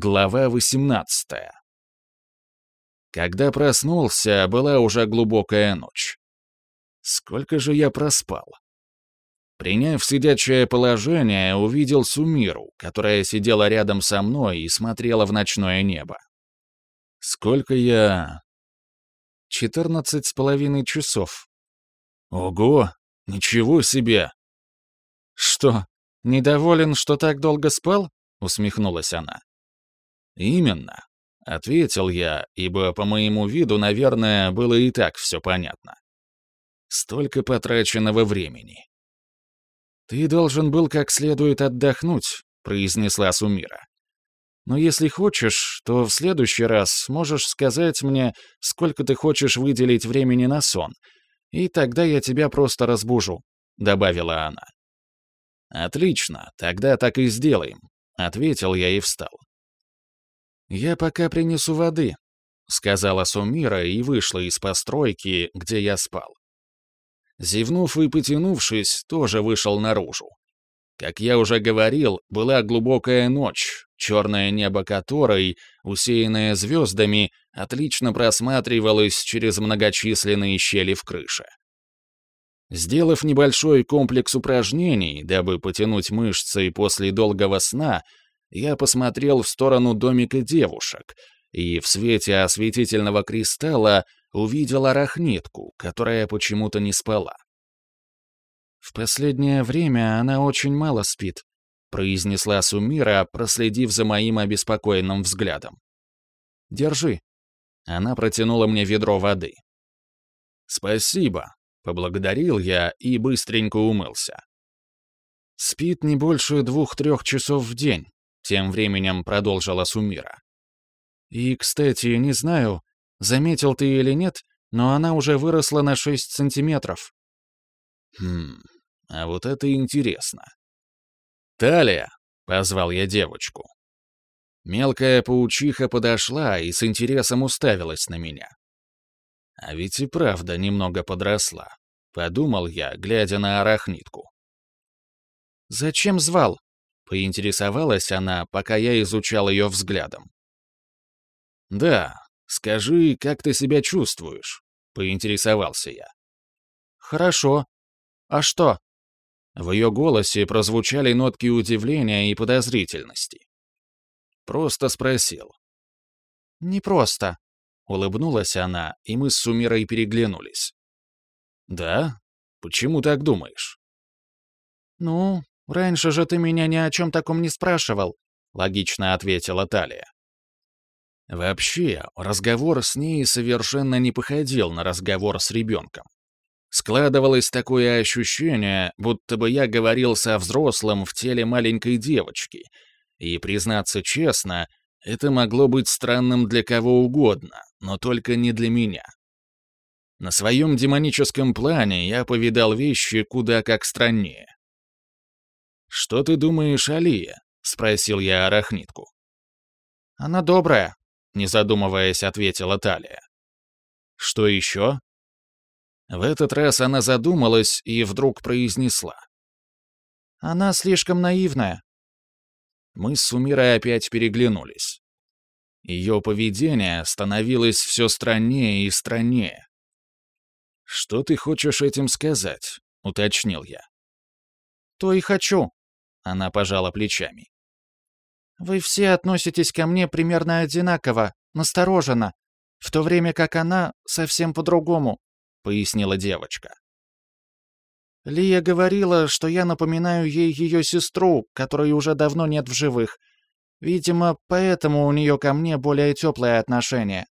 Глава 18 Когда проснулся, была уже глубокая ночь. Сколько же я проспал? Приняв сидячее положение, увидел Сумиру, которая сидела рядом со мной и смотрела в ночное небо. Сколько я... Четырнадцать с половиной часов. Ого, ничего себе! Что, недоволен, что так долго спал? Усмехнулась она. «Именно», — ответил я, ибо по моему виду, наверное, было и так все понятно. Столько потраченного времени. «Ты должен был как следует отдохнуть», — произнесла Сумира. «Но если хочешь, то в следующий раз можешь сказать мне, сколько ты хочешь выделить времени на сон, и тогда я тебя просто разбужу», — добавила она. «Отлично, тогда так и сделаем», — ответил я и встал. «Я пока принесу воды», — сказала Сумира и вышла из постройки, где я спал. Зевнув и потянувшись, тоже вышел наружу. Как я уже говорил, была глубокая ночь, черное небо которой, усеянное звездами, отлично просматривалось через многочисленные щели в крыше. Сделав небольшой комплекс упражнений, дабы потянуть мышцы после долгого сна, я посмотрел в сторону домика девушек и в свете осветительного кристалла увидел арахнитку, которая почему-то не спала. «В последнее время она очень мало спит», — произнесла Сумира, проследив за моим обеспокоенным взглядом. «Держи». Она протянула мне ведро воды. «Спасибо», — поблагодарил я и быстренько умылся. «Спит не больше двух-трех часов в день», тем временем продолжила Сумира. И, кстати, не знаю, заметил ты или нет, но она уже выросла на 6 сантиметров. Хм, а вот это интересно. «Талия!» — позвал я девочку. Мелкая паучиха подошла и с интересом уставилась на меня. А ведь и правда немного подросла, подумал я, глядя на арахнитку. «Зачем звал?» Поинтересовалась она, пока я изучал ее взглядом. «Да, скажи, как ты себя чувствуешь?» — поинтересовался я. «Хорошо. А что?» В ее голосе прозвучали нотки удивления и подозрительности. Просто спросил. «Не просто», — улыбнулась она, и мы с Сумирой переглянулись. «Да? Почему так думаешь?» «Ну, «Раньше же ты меня ни о чем таком не спрашивал», — логично ответила Талия. Вообще, разговор с ней совершенно не походил на разговор с ребенком. Складывалось такое ощущение, будто бы я говорил со взрослым в теле маленькой девочки, и, признаться честно, это могло быть странным для кого угодно, но только не для меня. На своем демоническом плане я повидал вещи куда как страннее. «Что ты думаешь о Лие?» — спросил я арахнитку. «Она добрая», — не задумываясь, ответила Талия. «Что еще?» В этот раз она задумалась и вдруг произнесла. «Она слишком наивная». Мы с Сумирой опять переглянулись. Ее поведение становилось все страннее и страннее. «Что ты хочешь этим сказать?» — уточнил я. «То и хочу», она пожала плечами. «Вы все относитесь ко мне примерно одинаково, настороженно, в то время как она совсем по-другому», — пояснила девочка. Лия говорила, что я напоминаю ей ее сестру, которой уже давно нет в живых. Видимо, поэтому у нее ко мне более теплое отношение.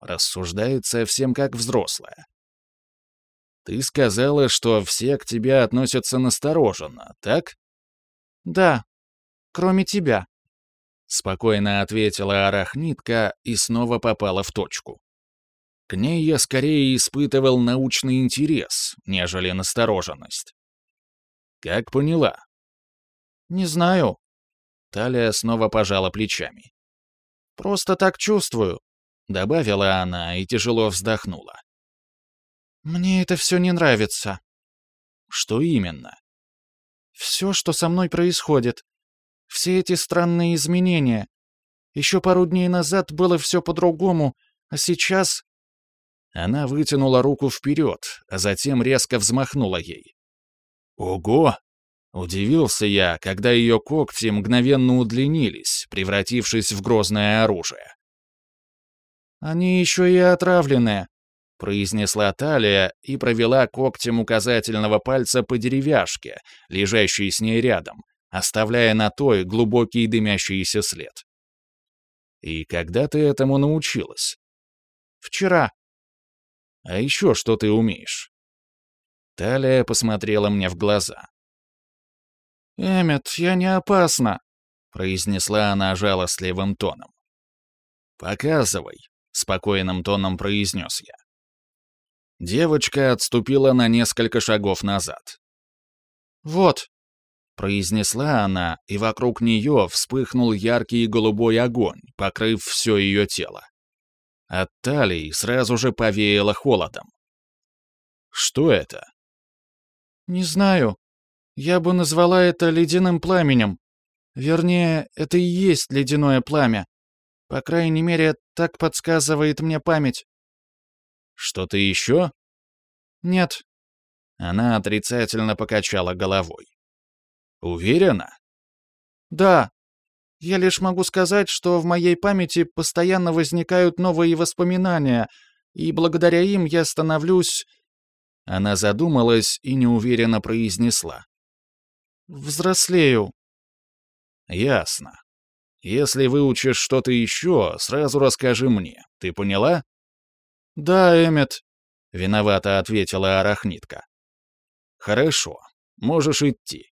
Рассуждает совсем как взрослая. Ты сказала, что все к тебе относятся настороженно, так? «Да, кроме тебя», — спокойно ответила арахнитка и снова попала в точку. К ней я скорее испытывал научный интерес, нежели настороженность. «Как поняла?» «Не знаю». Талия снова пожала плечами. «Просто так чувствую», — добавила она и тяжело вздохнула. «Мне это все не нравится». «Что именно?» Все, что со мной происходит. Все эти странные изменения. Еще пару дней назад было все по-другому, а сейчас...» Она вытянула руку вперед, а затем резко взмахнула ей. «Ого!» — удивился я, когда ее когти мгновенно удлинились, превратившись в грозное оружие. «Они еще и отравленные», — произнесла Талия и провела когтем указательного пальца по деревяшке, лежащей с ней рядом, оставляя на той глубокий дымящийся след. «И когда ты этому научилась?» «Вчера». «А еще что ты умеешь?» Талия посмотрела мне в глаза. «Эммет, я не опасна», — произнесла она жалостливым тоном. «Показывай», — спокойным тоном произнес я. Девочка отступила на несколько шагов назад. «Вот», — произнесла она, и вокруг нее вспыхнул яркий голубой огонь, покрыв все ее тело. От талии сразу же повеяло холодом. «Что это?» «Не знаю. Я бы назвала это ледяным пламенем. Вернее, это и есть ледяное пламя. По крайней мере, так подсказывает мне память. Что-то еще? Нет. Она отрицательно покачала головой. Уверена? Да. Я лишь могу сказать, что в моей памяти постоянно возникают новые воспоминания, и благодаря им я становлюсь... Она задумалась и неуверенно произнесла. «Взрослею». «Ясно. Если выучишь что-то еще, сразу расскажи мне. Ты поняла?» «Да, Эммет», — виновато ответила арахнитка. «Хорошо, можешь идти».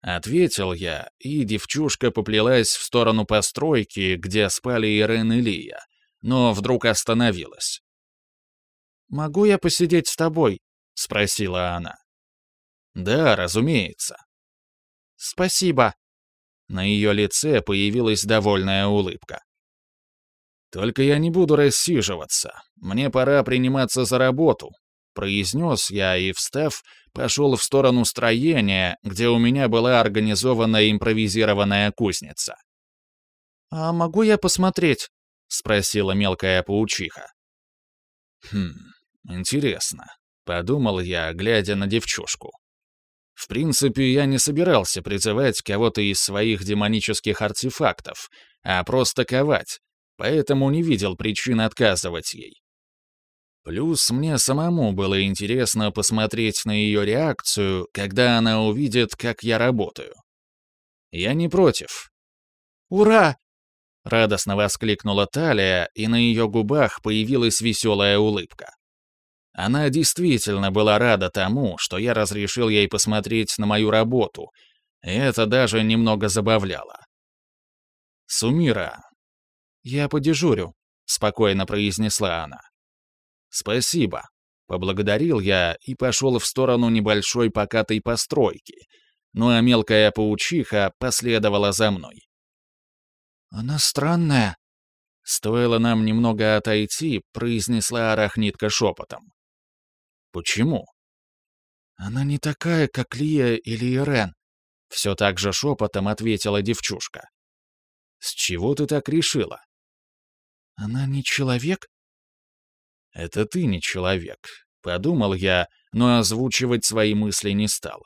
Ответил я, и девчушка поплелась в сторону постройки, где спали Ирен и Лия, но вдруг остановилась. «Могу я посидеть с тобой?» — спросила она. «Да, разумеется». «Спасибо». На ее лице появилась довольная улыбка. «Только я не буду рассиживаться. Мне пора приниматься за работу», — произнес я и, встав, пошел в сторону строения, где у меня была организована импровизированная кузница. «А могу я посмотреть?» — спросила мелкая паучиха. «Хм, интересно», — подумал я, глядя на девчушку. В принципе, я не собирался призывать кого-то из своих демонических артефактов, а просто ковать, поэтому не видел причин отказывать ей. Плюс мне самому было интересно посмотреть на ее реакцию, когда она увидит, как я работаю. Я не против. «Ура!» — радостно воскликнула Талия, и на ее губах появилась веселая улыбка. Она действительно была рада тому, что я разрешил ей посмотреть на мою работу, и это даже немного забавляло. «Сумира, «Я подежурю», — спокойно произнесла она. «Спасибо», — поблагодарил я и пошел в сторону небольшой покатой постройки, ну а мелкая паучиха последовала за мной. «Она странная», — стоило нам немного отойти, произнесла арахнитка шепотом. «Почему?» «Она не такая, как Лия или Ирен», — все так же шепотом ответила девчушка. «С чего ты так решила?» «Она не человек?» «Это ты не человек», — подумал я, но озвучивать свои мысли не стал.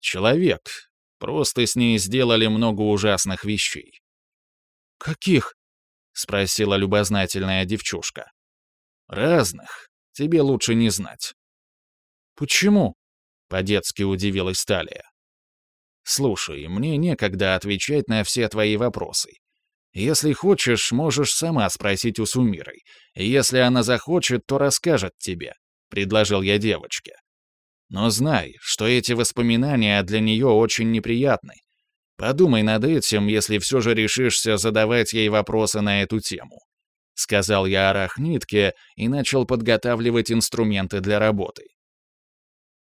«Человек. Просто с ней сделали много ужасных вещей». «Каких?» — спросила любознательная девчушка. «Разных. Тебе лучше не знать». «Почему?» — по-детски удивилась Талия. «Слушай, мне некогда отвечать на все твои вопросы. Если хочешь, можешь сама спросить у Сумиры. Если она захочет, то расскажет тебе», — предложил я девочке. «Но знай, что эти воспоминания для нее очень неприятны. Подумай над этим, если все же решишься задавать ей вопросы на эту тему», — сказал я арахнитке и начал подготавливать инструменты для работы.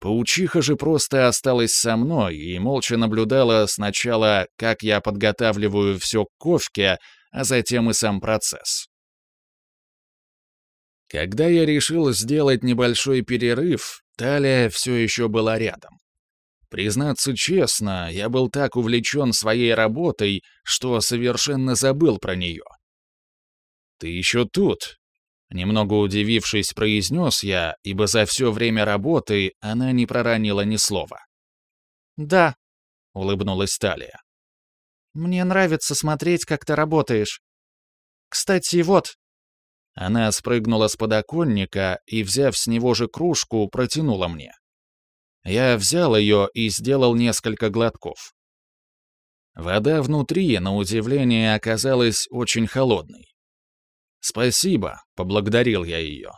Паучиха же просто осталась со мной и молча наблюдала сначала, как я подготавливаю все к ковке, а затем и сам процесс. Когда я решил сделать небольшой перерыв, Талия все еще была рядом. Признаться честно, я был так увлечен своей работой, что совершенно забыл про нее. «Ты еще тут?» Немного удивившись, произнес я, ибо за все время работы она не проронила ни слова. «Да», — улыбнулась Талия. «Мне нравится смотреть, как ты работаешь. Кстати, вот». Она спрыгнула с подоконника и, взяв с него же кружку, протянула мне. Я взял ее и сделал несколько глотков. Вода внутри, на удивление, оказалась очень холодной. «Спасибо», — поблагодарил я ее.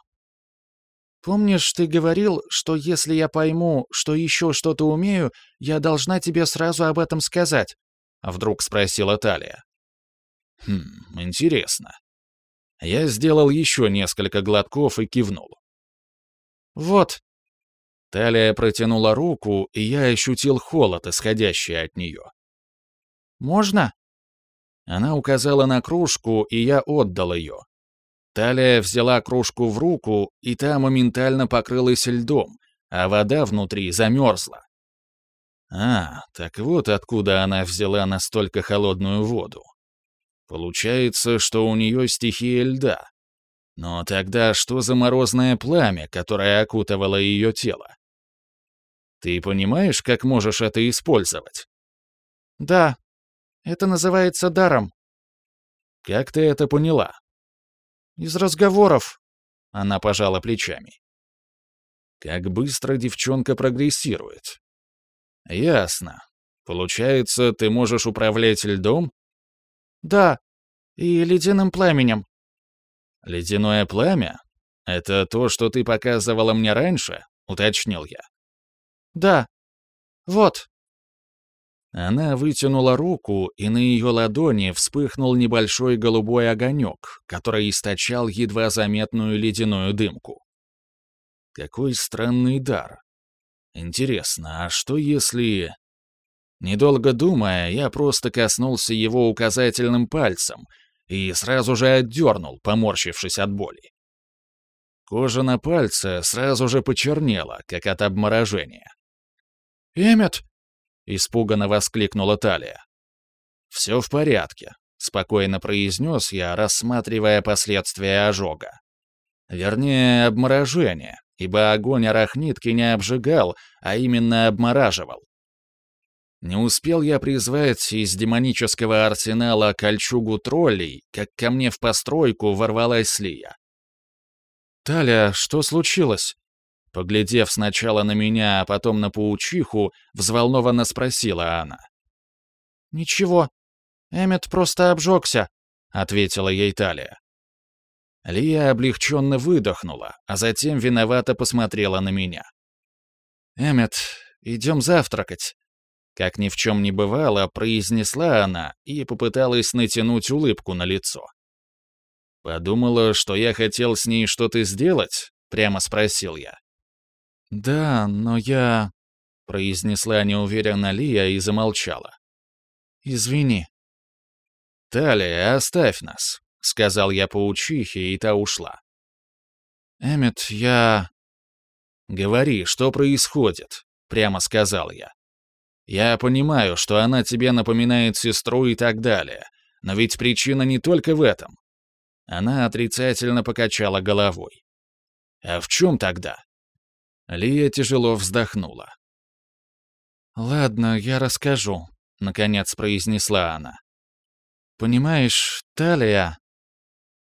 «Помнишь, ты говорил, что если я пойму, что еще что-то умею, я должна тебе сразу об этом сказать?» — вдруг спросила Талия. «Хм, интересно». Я сделал еще несколько глотков и кивнул. «Вот». Талия протянула руку, и я ощутил холод, исходящий от нее. «Можно?» Она указала на кружку, и я отдал ее. Талия взяла кружку в руку, и та моментально покрылась льдом, а вода внутри замерзла. А, так вот откуда она взяла настолько холодную воду. Получается, что у нее стихия льда. Но тогда что за морозное пламя, которое окутывало ее тело? Ты понимаешь, как можешь это использовать? Да, это называется даром. Как ты это поняла? Из разговоров. Она пожала плечами. Как быстро девчонка прогрессирует. Ясно. Получается, ты можешь управлять льдом? Да, и ледяным пламенем. Ледяное пламя? Это то, что ты показывала мне раньше? Уточнил я. Да. Вот. Она вытянула руку, и на ее ладони вспыхнул небольшой голубой огонек, который источал едва заметную ледяную дымку. Какой странный дар. Интересно, а что если... Недолго думая, я просто коснулся его указательным пальцем и сразу же отдернул, поморщившись от боли. Кожа на пальце сразу же почернела, как от обморожения. «Эммет!» — испуганно воскликнула Талия. «Все в порядке», — спокойно произнес я, рассматривая последствия ожога. Вернее, обморожение, ибо огонь арахнитки не обжигал, а именно обмораживал. Не успел я призвать из демонического арсенала кольчугу троллей, как ко мне в постройку ворвалась Лия. «Таля, что случилось?» Поглядев сначала на меня, а потом на паучиху, взволнованно спросила она. «Ничего. Эммет просто обжегся», — ответила ей Талия. Лия облегченно выдохнула, а затем виновато посмотрела на меня. «Эммет, идем завтракать», — как ни в чем не бывало, произнесла она и попыталась натянуть улыбку на лицо. «Подумала, что я хотел с ней что-то сделать?» — прямо спросил я. «Да, но я...» — произнесла неуверенно Лия и замолчала. «Извини». «Талия, оставь нас», — сказал я паучихе, и та ушла. «Эммет, я...» «Говори, что происходит», — прямо сказал я. «Я понимаю, что она тебе напоминает сестру и так далее, но ведь причина не только в этом». Она отрицательно покачала головой. «А в чем тогда?» Лия тяжело вздохнула. «Ладно, я расскажу», — наконец произнесла она. «Понимаешь, Талия...»